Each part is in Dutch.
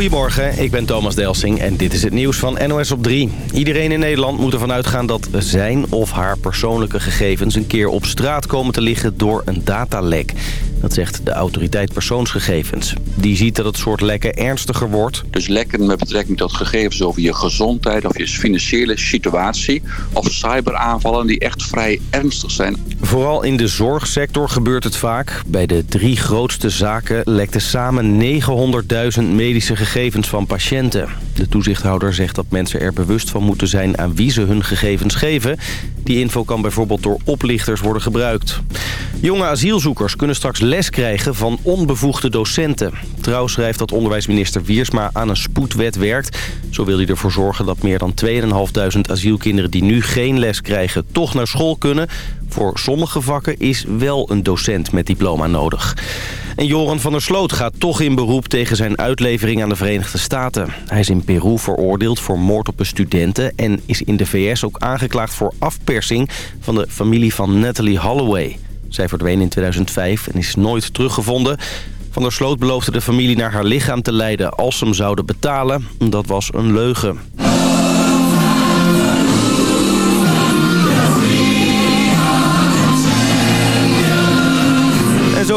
Goedemorgen, ik ben Thomas Delsing en dit is het nieuws van NOS op 3. Iedereen in Nederland moet ervan uitgaan dat zijn of haar persoonlijke gegevens... een keer op straat komen te liggen door een datalek. Dat zegt de autoriteit persoonsgegevens. Die ziet dat het soort lekken ernstiger wordt. Dus lekken met betrekking tot gegevens over je gezondheid of je financiële situatie. Of cyberaanvallen die echt vrij ernstig zijn. Vooral in de zorgsector gebeurt het vaak. Bij de drie grootste zaken lekten samen 900.000 medische gegevens van patiënten. De toezichthouder zegt dat mensen er bewust van moeten zijn aan wie ze hun gegevens geven. Die info kan bijvoorbeeld door oplichters worden gebruikt. Jonge asielzoekers kunnen straks les krijgen van onbevoegde docenten. Trouw schrijft dat onderwijsminister Wiersma aan een spoedwet werkt. Zo wil hij ervoor zorgen dat meer dan 2.500 asielkinderen die nu geen les krijgen toch naar school kunnen. Voor sommige vakken is wel een docent met diploma nodig. En Joran van der Sloot gaat toch in beroep tegen zijn uitlevering aan de Verenigde Staten. Hij is in Peru veroordeeld voor moord op een studenten... en is in de VS ook aangeklaagd voor afpersing van de familie van Natalie Holloway. Zij verdween in 2005 en is nooit teruggevonden. Van der Sloot beloofde de familie naar haar lichaam te leiden als ze hem zouden betalen. Dat was een leugen.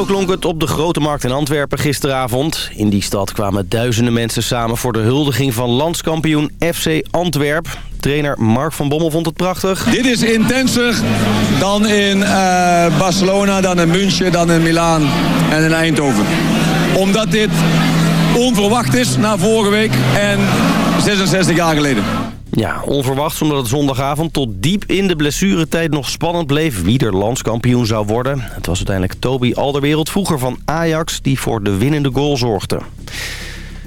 Klonk het op de Grote Markt in Antwerpen gisteravond. In die stad kwamen duizenden mensen samen voor de huldiging van landskampioen FC Antwerp. Trainer Mark van Bommel vond het prachtig. Dit is intenser dan in eh, Barcelona, dan in München, dan in Milaan en in Eindhoven. Omdat dit onverwacht is na vorige week en 66 jaar geleden. Ja, onverwachts omdat het zondagavond tot diep in de blessuretijd nog spannend bleef wie er landskampioen zou worden. Het was uiteindelijk Toby Alderwereld, vroeger van Ajax, die voor de winnende goal zorgde.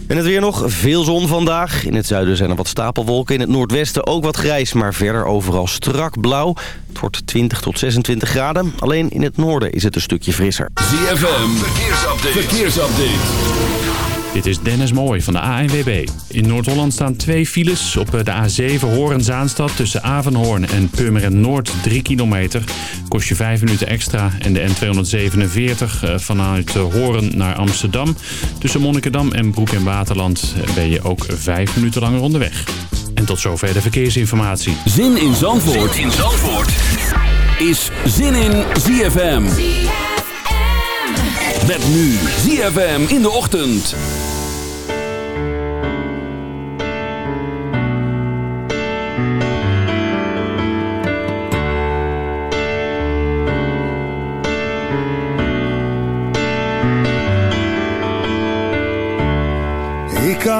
En het weer nog, veel zon vandaag. In het zuiden zijn er wat stapelwolken. In het noordwesten ook wat grijs, maar verder overal strak blauw. Het wordt 20 tot 26 graden. Alleen in het noorden is het een stukje frisser. ZFM, verkeersupdate. verkeersupdate. Dit is Dennis Mooij van de ANWB. In Noord-Holland staan twee files op de A7 Horen-Zaanstad... tussen Avenhoorn en Purmerend Noord 3 kilometer. Kost je 5 minuten extra. En de N247 eh, vanuit Horen naar Amsterdam. Tussen Monnikendam en Broek en Waterland eh, ben je ook 5 minuten langer onderweg. En tot zover de verkeersinformatie. Zin in Zandvoort, zin in Zandvoort. is Zin in ZFM. Met nu ZFM in de ochtend.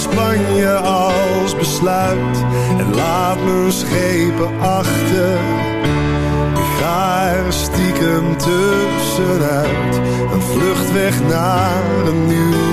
Spanje als besluit en laat mijn schepen achter. Ik ga er stiekem tussenuit, een vlucht weg naar een nieuw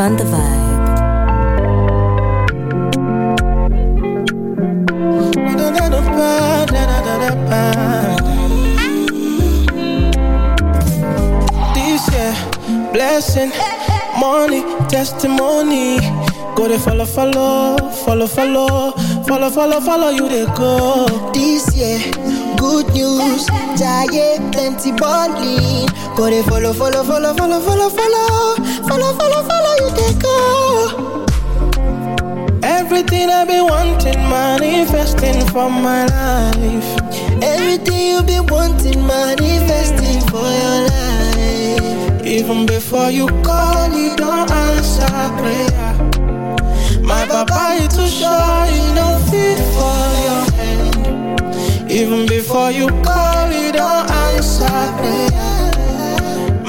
check on the vibe. This year, blessing, money, testimony. Go to follow, follow, follow, follow, follow, follow, follow you they go. This year, good news, giant plenty bonding. Go to follow, follow, follow, follow, follow, follow, follow, follow, follow. Everything I've wanting, manifesting for my life. Everything you've wanting, manifesting for your life. Even before you call, you don't answer prayer. My papa too fit for your hand. Even before you call, you don't answer prayer.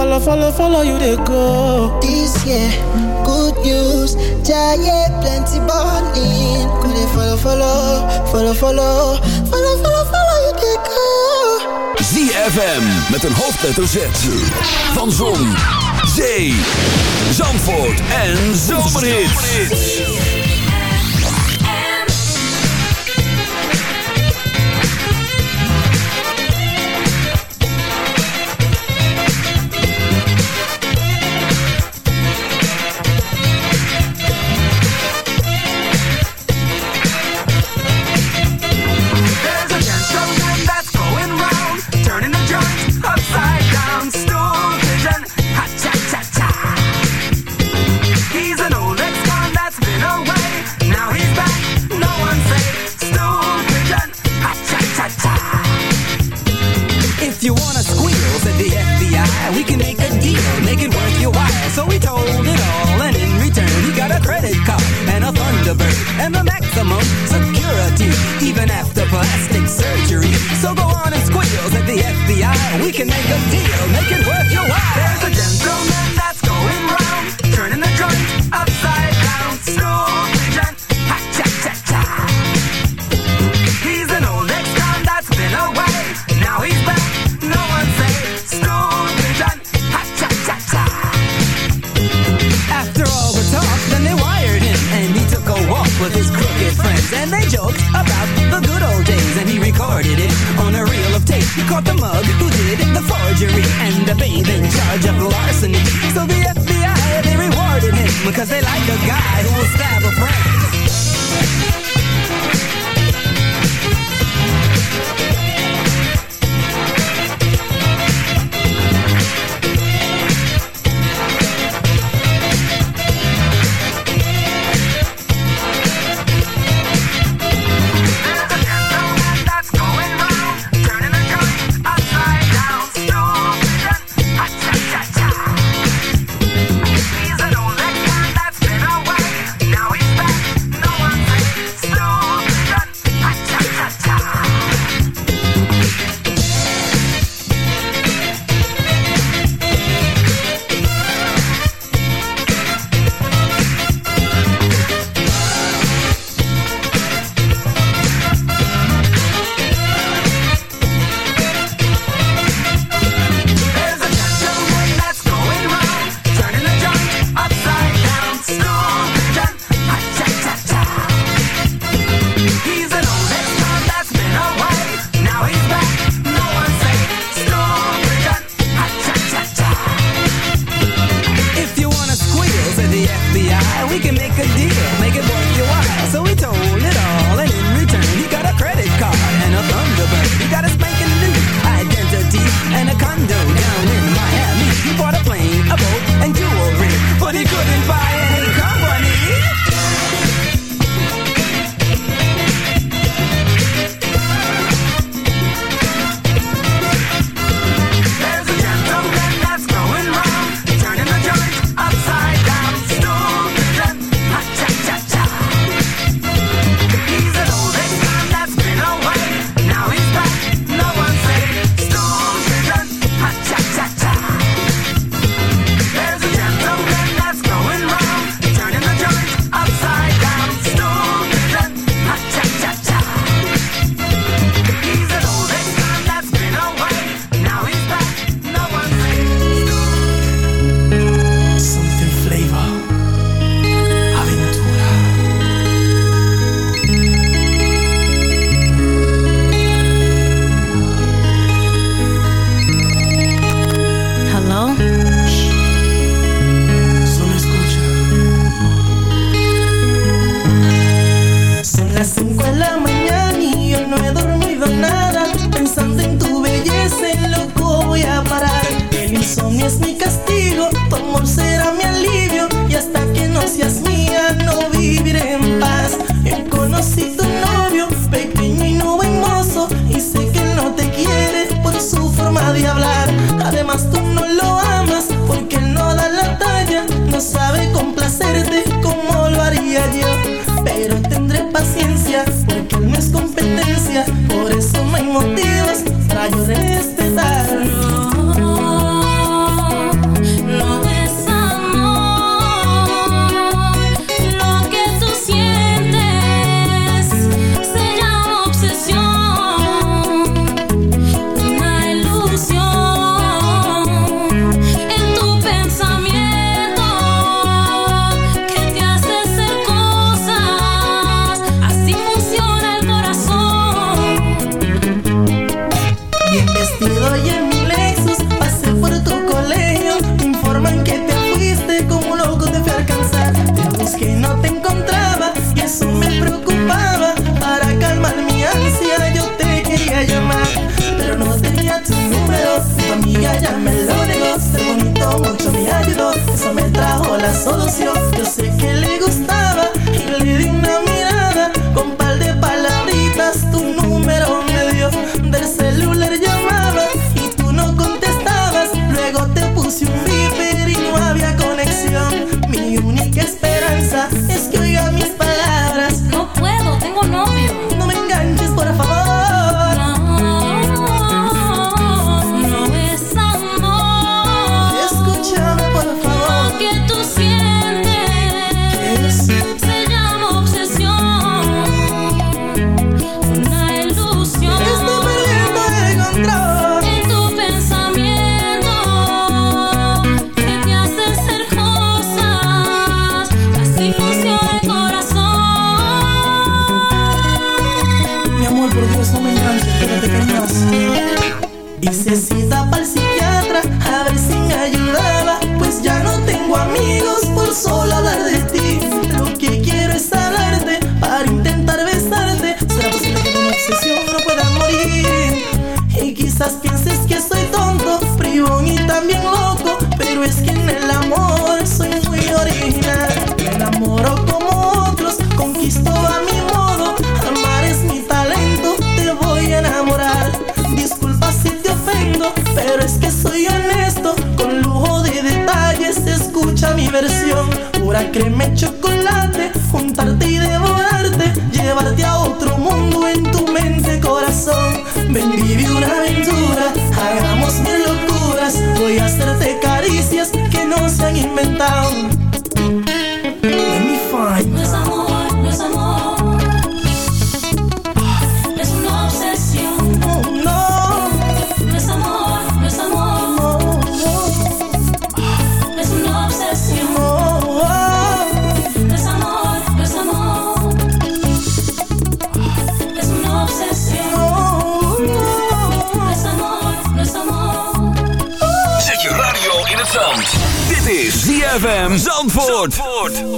Follow, follow, follow you they go. This year, good news. Giant plenty burning. Could they follow, follow, follow, follow, follow, follow, follow you they go. ZFM met een hoofdletter Z van zon, zee, Zandvoort en Zomerhit. We can make a deal, make a es con necesita para. Ahora créeme chocolate. ZFM Zandvoort.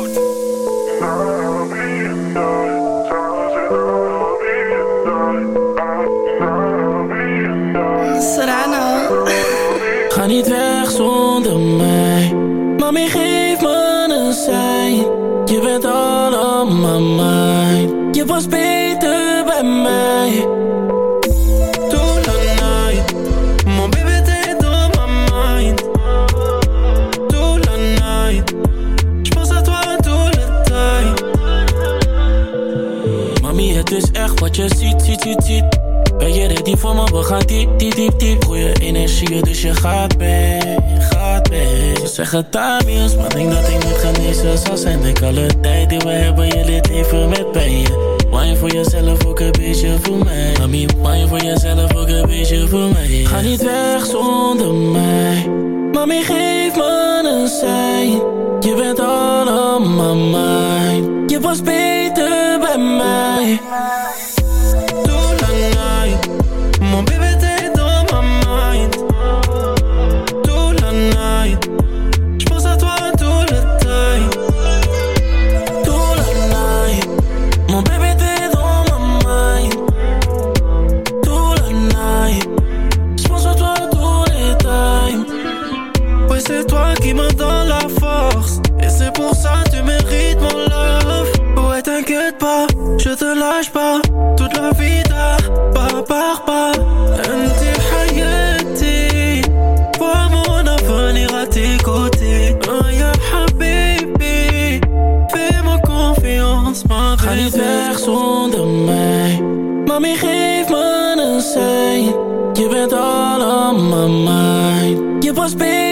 je ziet, ziet, ziet, ziet. Ben je ready voor me? We gaan diep, diep, diep, diep. Goeie energie, dus je gaat mee, gaat mee. Ze zeggen Tamiels, maar denk dat ik niet genezen zal zijn. Denk alle tijd die we hebben, je leert even met pijn. Wine voor jezelf, ook een beetje voor mij. Mami, wine voor jezelf, ook een beetje voor mij. Ga niet weg zonder mij. Mami, geef me een sein. Je bent allemaal mijn. Je was beter bij mij. You've been all on my mind. You was me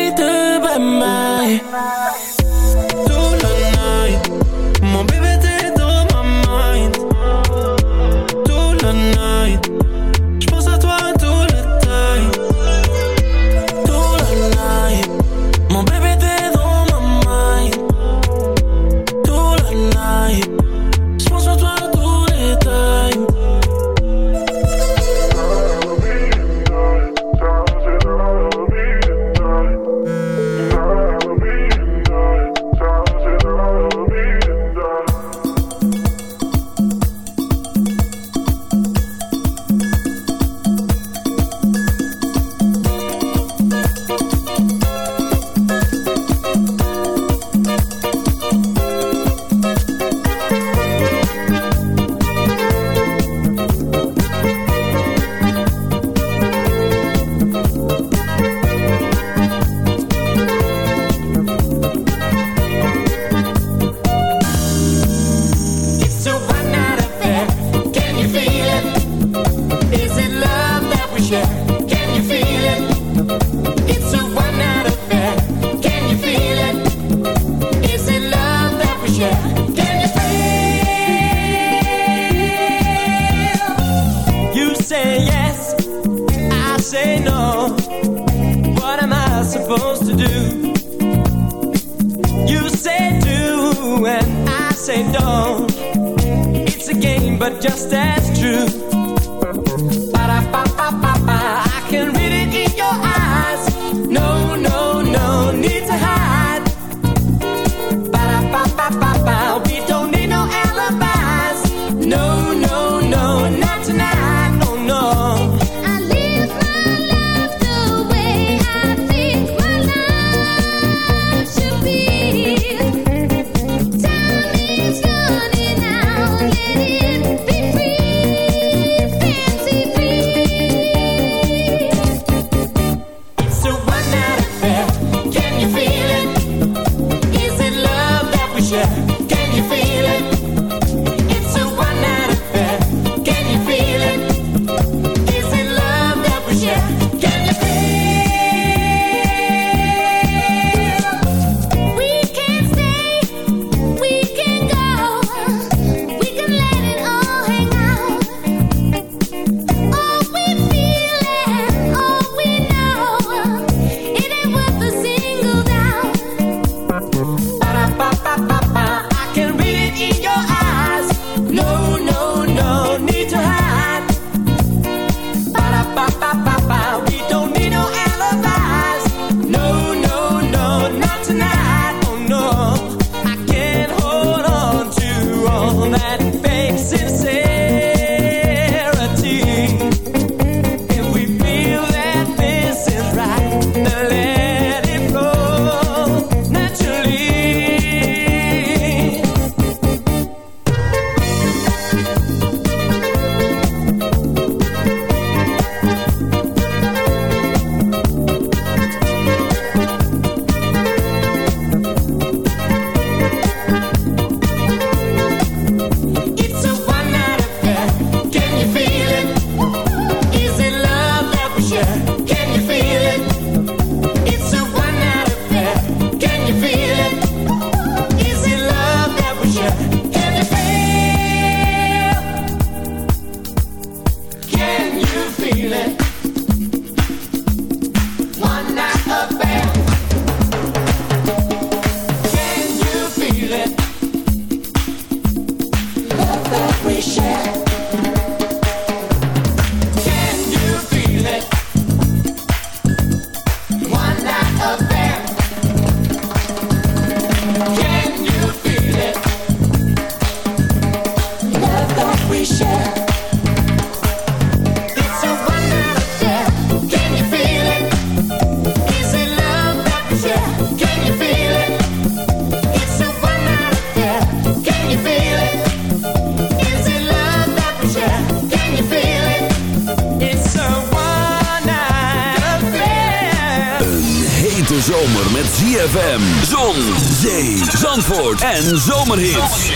en zomerhits.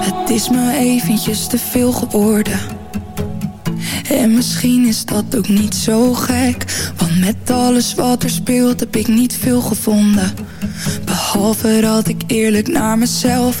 Het is me eventjes te veel geworden. En misschien is dat ook niet zo gek. Want met alles wat er speelt heb ik niet veel gevonden. Behalve dat ik eerlijk naar mezelf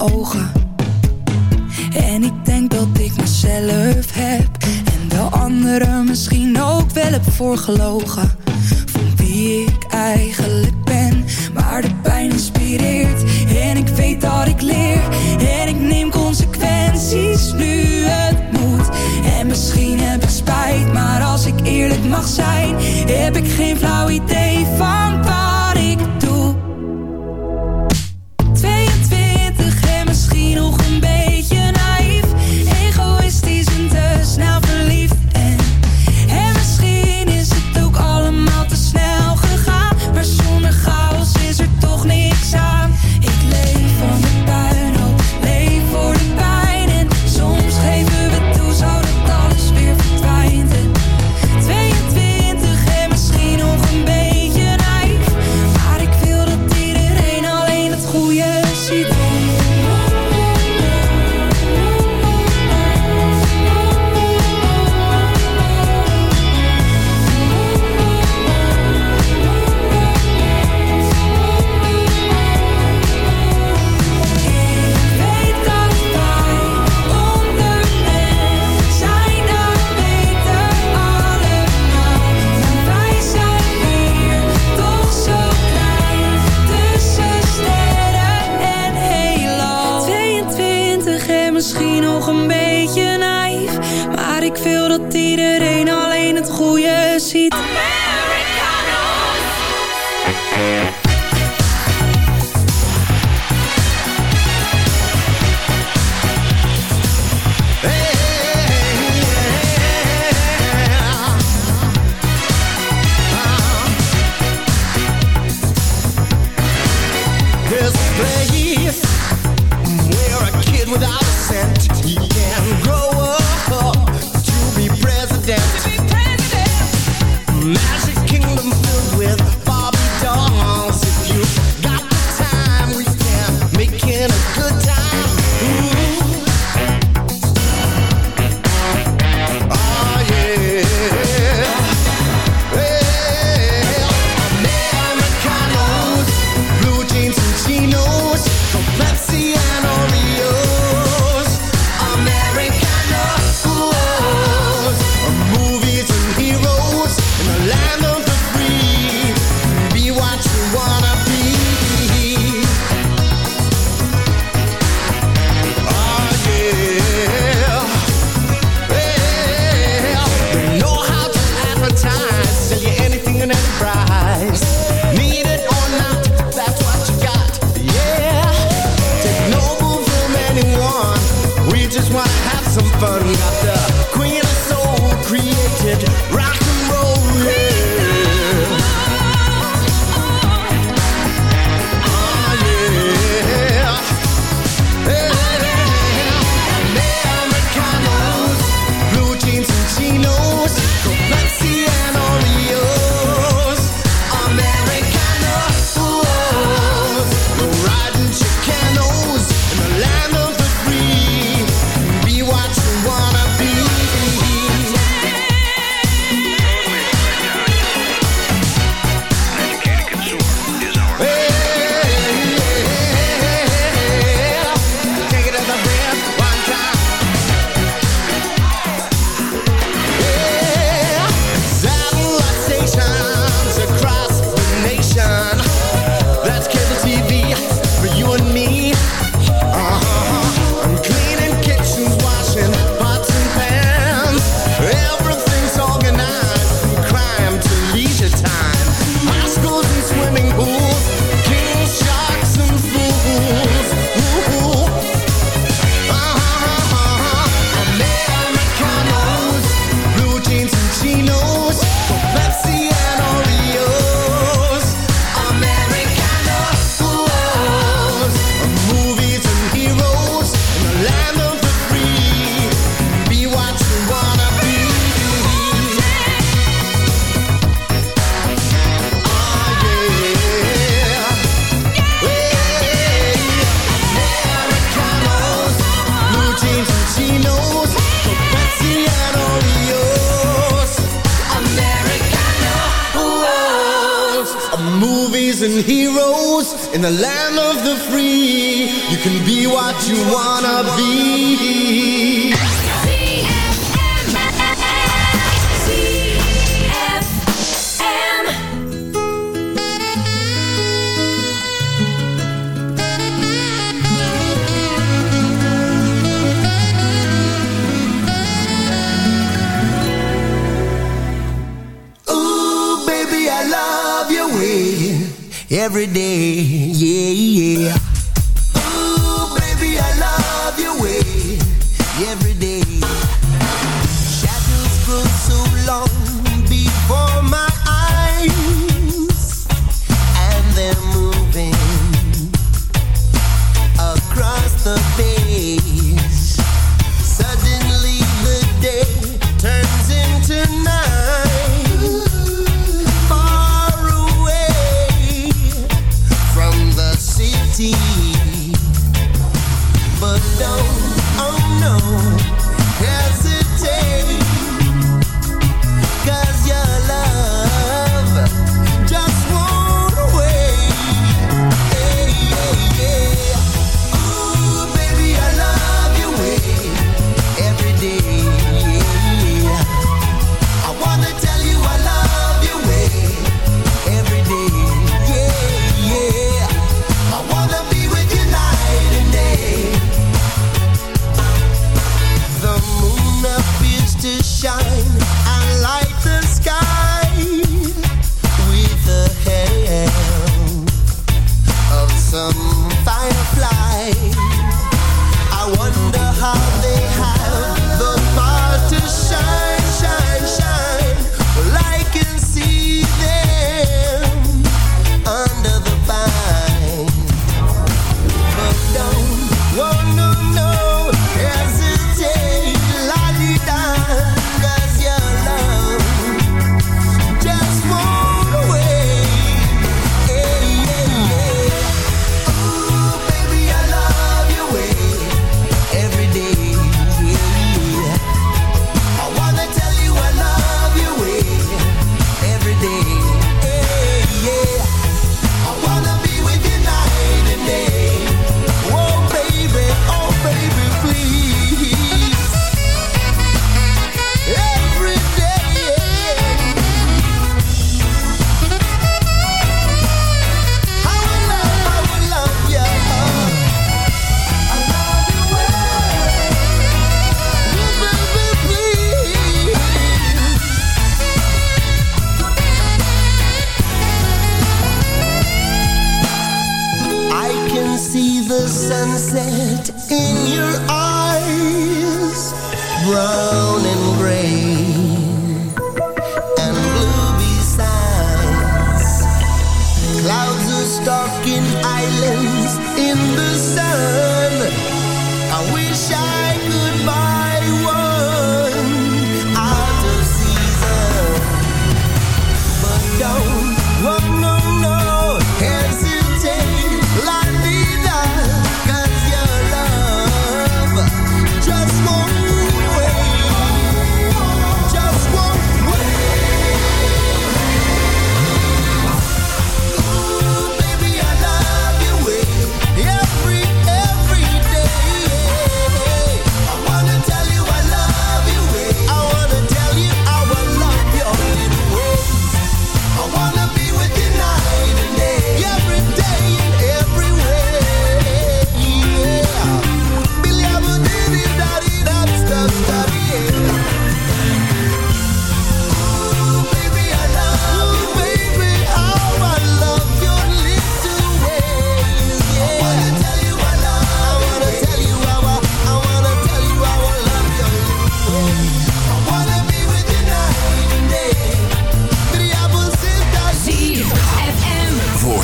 ogen. En ik denk dat ik mezelf heb. En wel anderen misschien ook wel heb voorgelogen. Van wie ik eigenlijk ben. Maar de pijn inspireert. En ik weet dat ik leer. En ik neem consequenties nu het moet. En misschien heb ik spijt. Maar als ik eerlijk mag zijn. Heb ik geen flauw idee van pijn.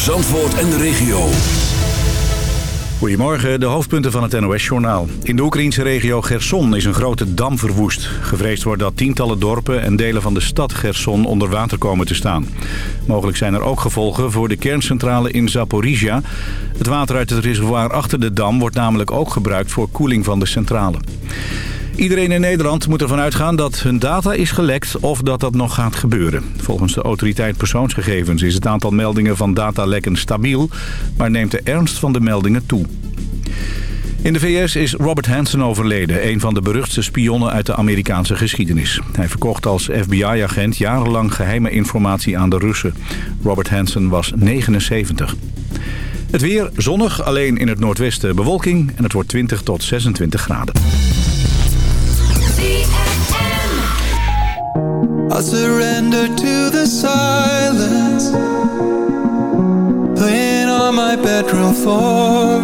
Zandvoort en de regio. Goedemorgen, de hoofdpunten van het NOS-journaal. In de Oekraïnse regio Gerson is een grote dam verwoest. Gevreesd wordt dat tientallen dorpen en delen van de stad Gerson onder water komen te staan. Mogelijk zijn er ook gevolgen voor de kerncentrale in Zaporizhia. Het water uit het reservoir achter de dam wordt namelijk ook gebruikt voor koeling van de centrale. Iedereen in Nederland moet ervan uitgaan dat hun data is gelekt of dat dat nog gaat gebeuren. Volgens de autoriteit persoonsgegevens is het aantal meldingen van datalekken stabiel, maar neemt de ernst van de meldingen toe. In de VS is Robert Hansen overleden, een van de beruchtste spionnen uit de Amerikaanse geschiedenis. Hij verkocht als FBI-agent jarenlang geheime informatie aan de Russen. Robert Hansen was 79. Het weer zonnig, alleen in het noordwesten bewolking en het wordt 20 tot 26 graden. I surrender to the silence. On my bedroom floor.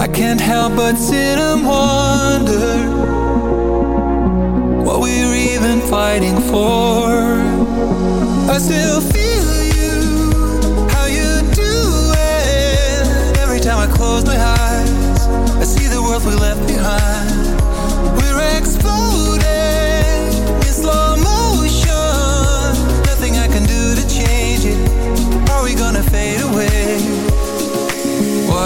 I can't help but sit and wonder What we're even fighting for. I still feel you How you Every time I close my eyes I see the world we left behind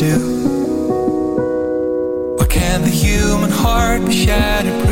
Do? Why can't the human heart be shatterproof?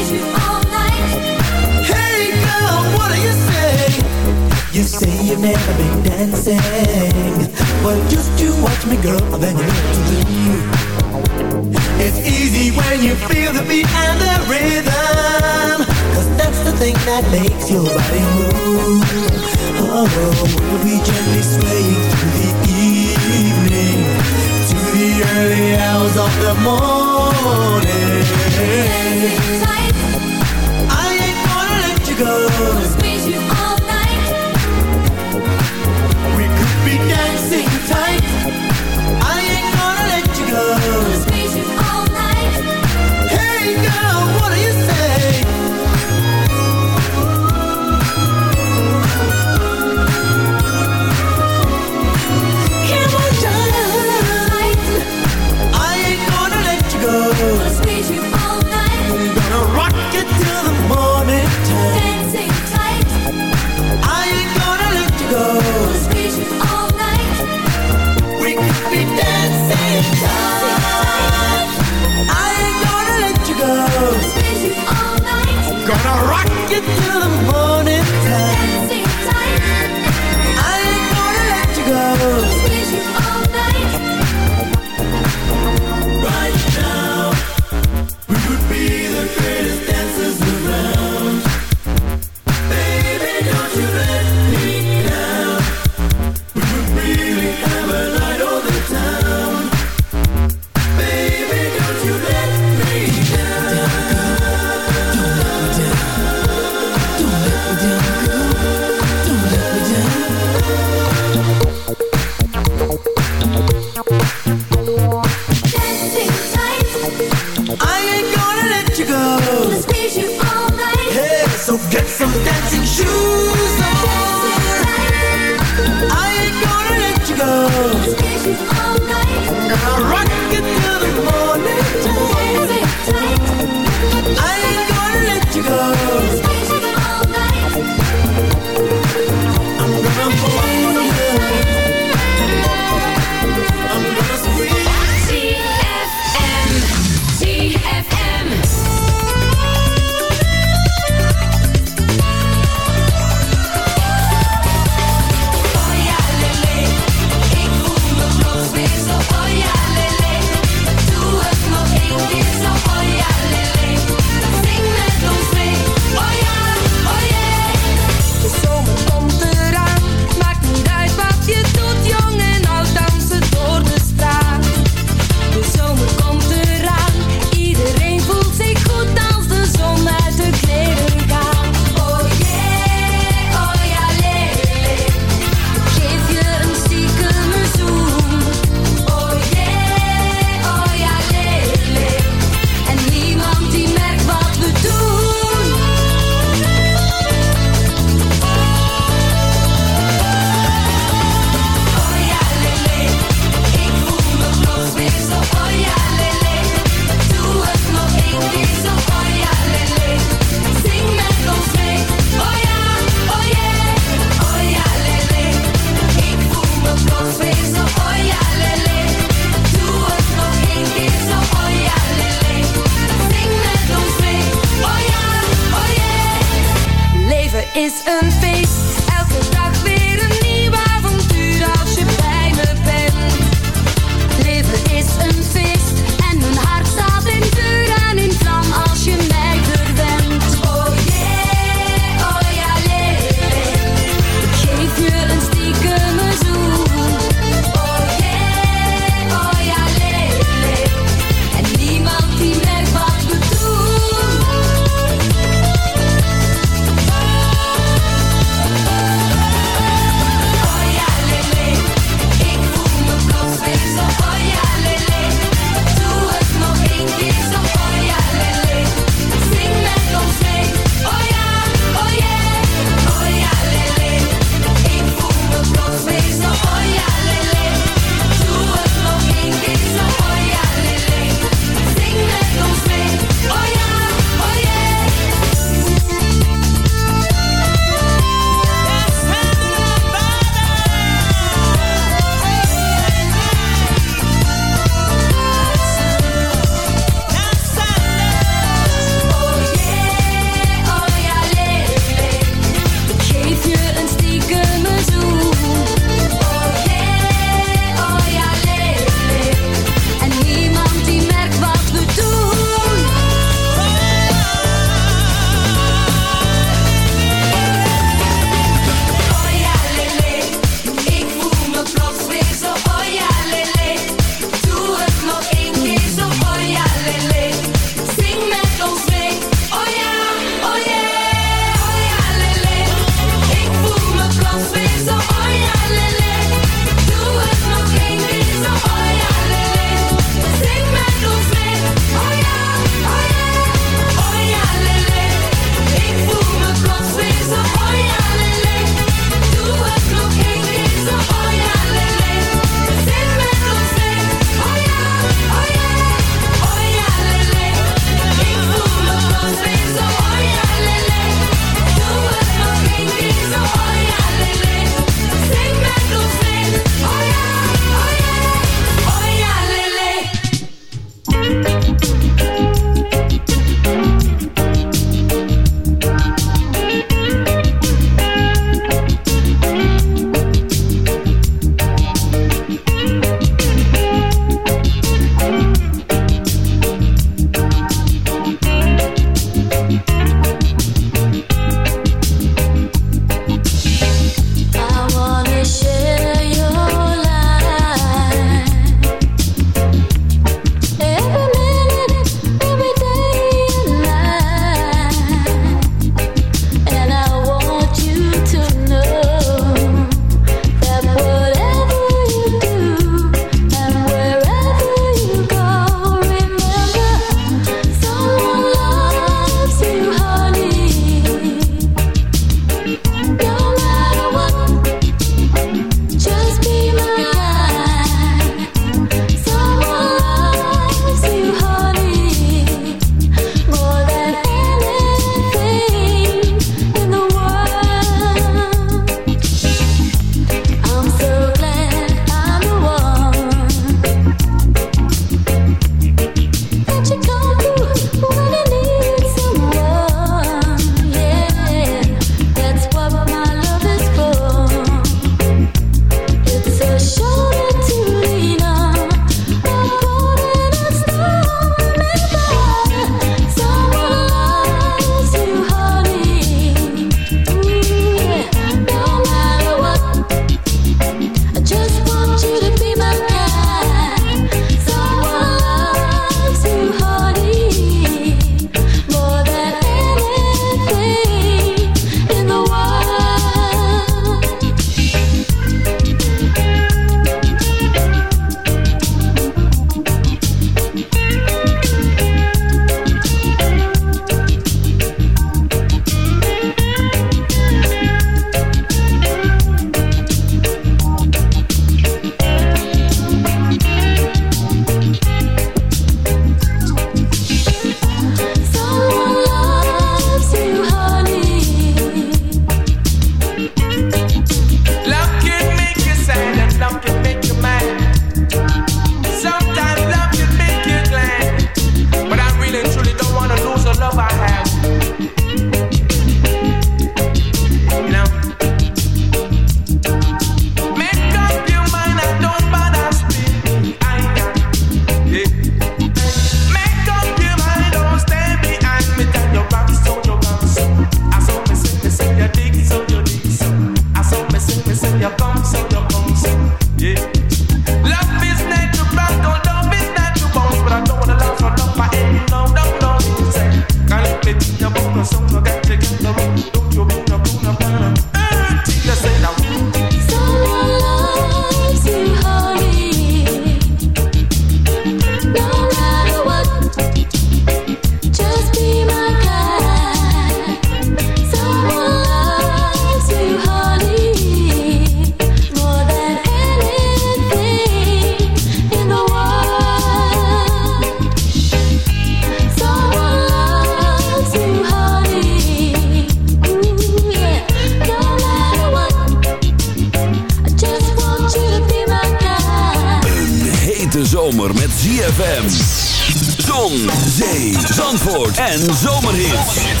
Hits.